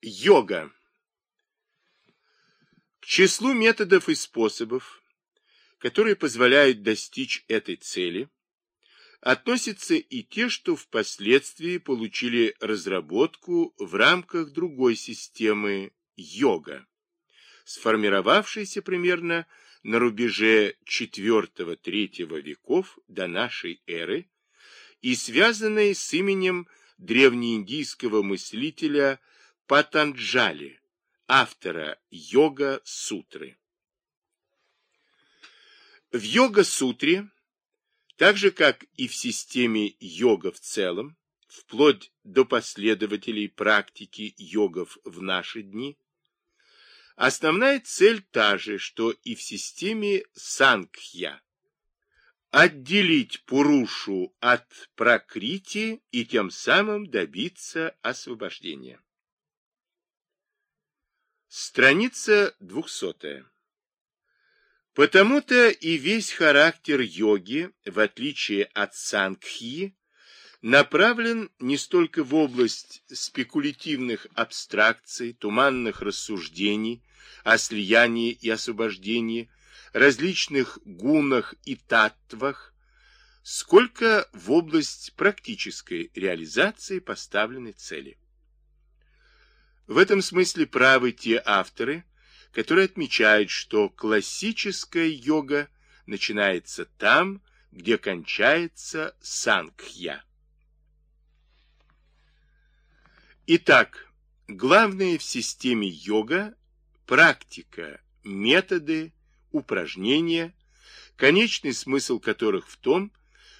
Йога. К числу методов и способов, которые позволяют достичь этой цели, относятся и те, что впоследствии получили разработку в рамках другой системы йога, сформировавшейся примерно на рубеже IV-III веков до нашей эры и связанной с именем древнеиндийского мыслителя Патанджали, автора Йога-сутры. В Йога-сутре, так же как и в системе йога в целом, вплоть до последователей практики йогов в наши дни, основная цель та же, что и в системе Сангхья – отделить Пурушу от Пракрити и тем самым добиться освобождения. Страница двухсотая. Потому-то и весь характер йоги, в отличие от сангхи, направлен не столько в область спекулятивных абстракций, туманных рассуждений о слиянии и освобождении, различных гунах и таттвах, сколько в область практической реализации поставленной цели. В этом смысле правы те авторы, которые отмечают, что классическая йога начинается там, где кончается сангхья. Итак, главное в системе йога – практика, методы, упражнения, конечный смысл которых в том,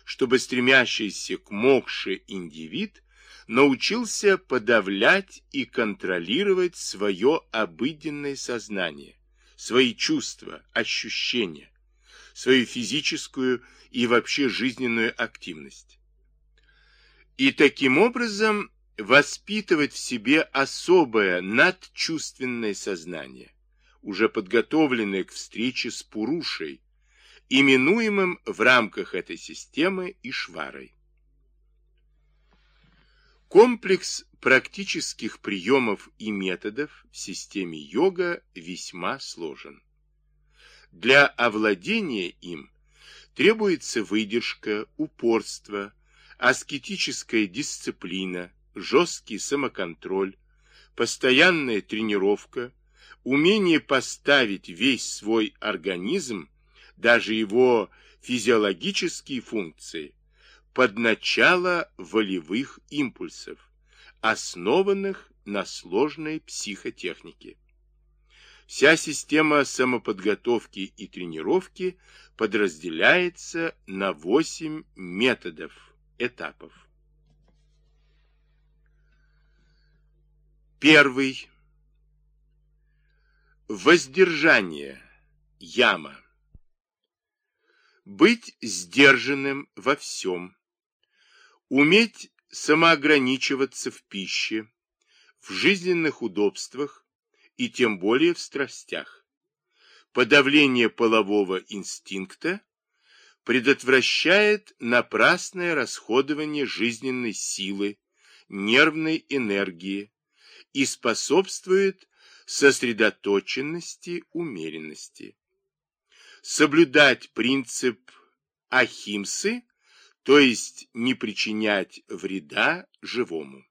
чтобы стремящийся к мокше индивид научился подавлять и контролировать свое обыденное сознание, свои чувства, ощущения, свою физическую и вообще жизненную активность. И таким образом воспитывать в себе особое надчувственное сознание, уже подготовленное к встрече с Пурушей, именуемым в рамках этой системы Ишварой. Комплекс практических приемов и методов в системе йога весьма сложен. Для овладения им требуется выдержка, упорство, аскетическая дисциплина, жесткий самоконтроль, постоянная тренировка, умение поставить весь свой организм, даже его физиологические функции, под начало волевых импульсов, основанных на сложной психотехнике. Вся система самоподготовки и тренировки подразделяется на 8 методов, этапов. Первый. Воздержание. Яма. Быть сдержанным во всем Уметь самоограничиваться в пище, в жизненных удобствах и тем более в страстях. Подавление полового инстинкта предотвращает напрасное расходование жизненной силы, нервной энергии и способствует сосредоточенности, умеренности. Соблюдать принцип ахимсы то есть не причинять вреда живому.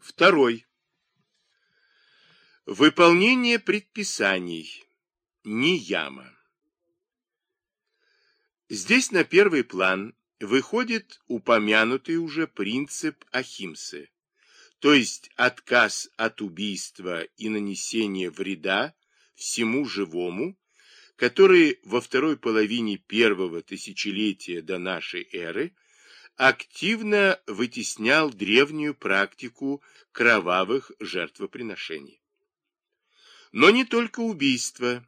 Второй. Выполнение предписаний. Нияма. Здесь на первый план выходит упомянутый уже принцип Ахимсы, то есть отказ от убийства и нанесения вреда всему живому который во второй половине первого тысячелетия до нашей эры активно вытеснял древнюю практику кровавых жертвоприношений. Но не только убийство,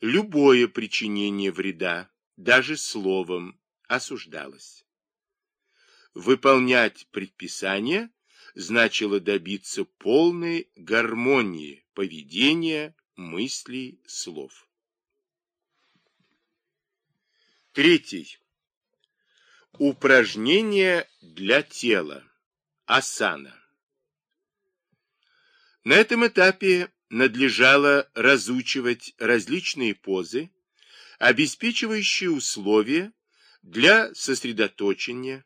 любое причинение вреда, даже словом, осуждалось. Выполнять предписания значило добиться полной гармонии поведения, мыслей, слов. Третий. Упражнение для тела. Асана. На этом этапе надлежало разучивать различные позы, обеспечивающие условия для сосредоточения,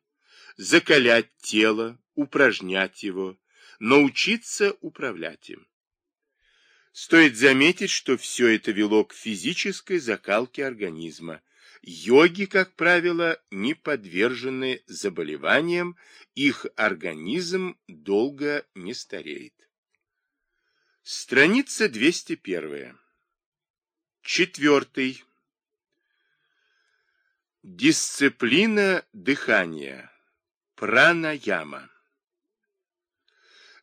закалять тело, упражнять его, научиться управлять им. Стоит заметить, что все это вело к физической закалке организма. Йоги, как правило, не подвержены заболеваниям, их организм долго не стареет. Страница 201. Четвертый. Дисциплина дыхания. Пранаяма.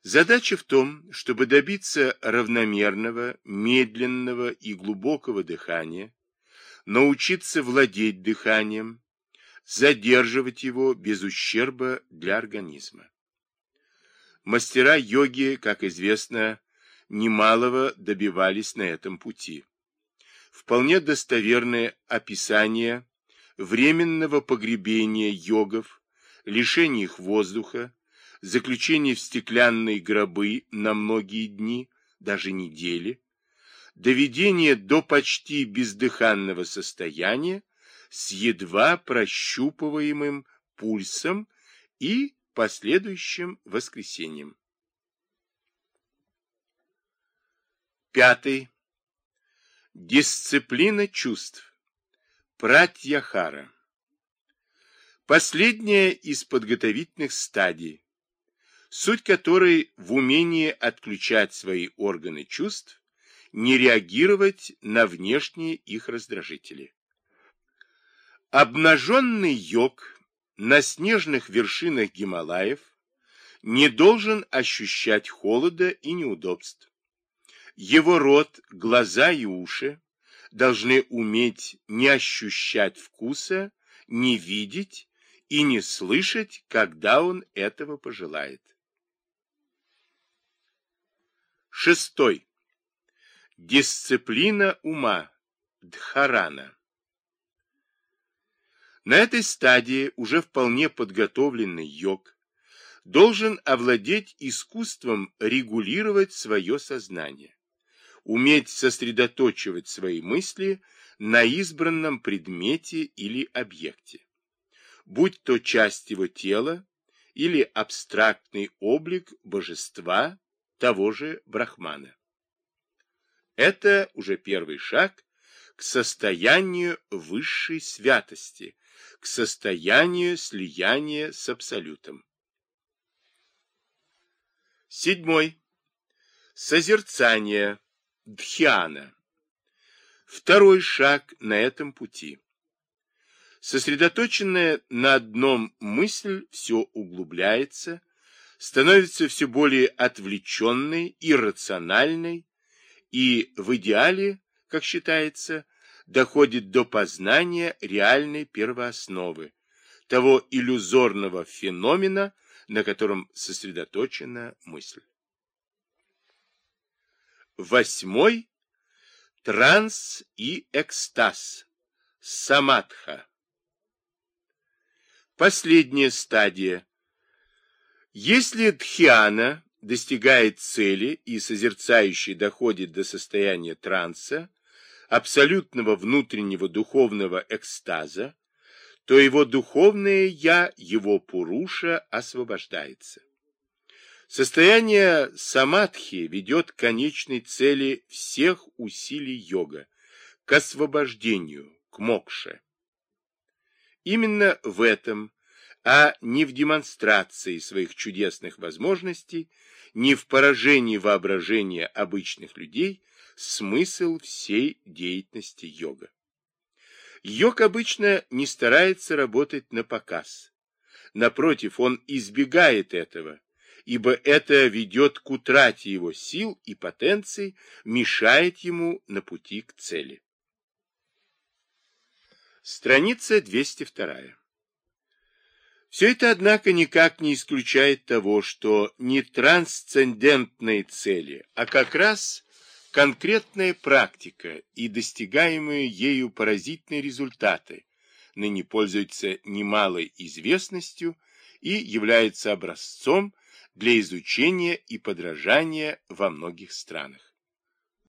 Задача в том, чтобы добиться равномерного, медленного и глубокого дыхания, научиться владеть дыханием, задерживать его без ущерба для организма. Мастера йоги, как известно, немалого добивались на этом пути. Вполне достоверное описание временного погребения йогов, лишения их воздуха, заключение в стеклянные гробы на многие дни, даже недели, доведение до почти бездыханного состояния с едва прощупываемым пульсом и последующим воскресением. Пятый. Дисциплина чувств. Пратьяхара. Последняя из подготовительных стадий, суть которой в умении отключать свои органы чувств, не реагировать на внешние их раздражители. Обнаженный йог на снежных вершинах Гималаев не должен ощущать холода и неудобств. Его рот, глаза и уши должны уметь не ощущать вкуса, не видеть и не слышать, когда он этого пожелает. Шестой. Дисциплина ума. Дхарана. На этой стадии уже вполне подготовленный йог должен овладеть искусством регулировать свое сознание уметь сосредоточивать свои мысли на избранном предмете или объекте, будь то часть его тела или абстрактный облик божества того же Брахмана. Это уже первый шаг к состоянию высшей святости, к состоянию слияния с Абсолютом. Седьмой. Созерцание Дхьяна. Второй шаг на этом пути. Сосредоточенная на одном мысль все углубляется, становится все более отвлеченной, иррациональной и в идеале, как считается, доходит до познания реальной первоосновы, того иллюзорного феномена, на котором сосредоточена мысль. Восьмой – транс и экстаз, самадха. Последняя стадия. Если дхьяна достигает цели и созерцающий доходит до состояния транса, абсолютного внутреннего духовного экстаза, то его духовное «я», его пуруша освобождается. Состояние самадхи ведет к конечной цели всех усилий йога, к освобождению, к мокше. Именно в этом, а не в демонстрации своих чудесных возможностей, не в поражении воображения обычных людей, смысл всей деятельности йога. Йог обычно не старается работать на показ. Напротив, он избегает этого, ибо это ведет к утрате его сил и потенций, мешает ему на пути к цели. Страница 202. Все это, однако, никак не исключает того, что не трансцендентные цели, а как раз конкретная практика и достигаемые ею поразительные результаты ныне пользуются немалой известностью и являются образцом для изучения и подражания во многих странах.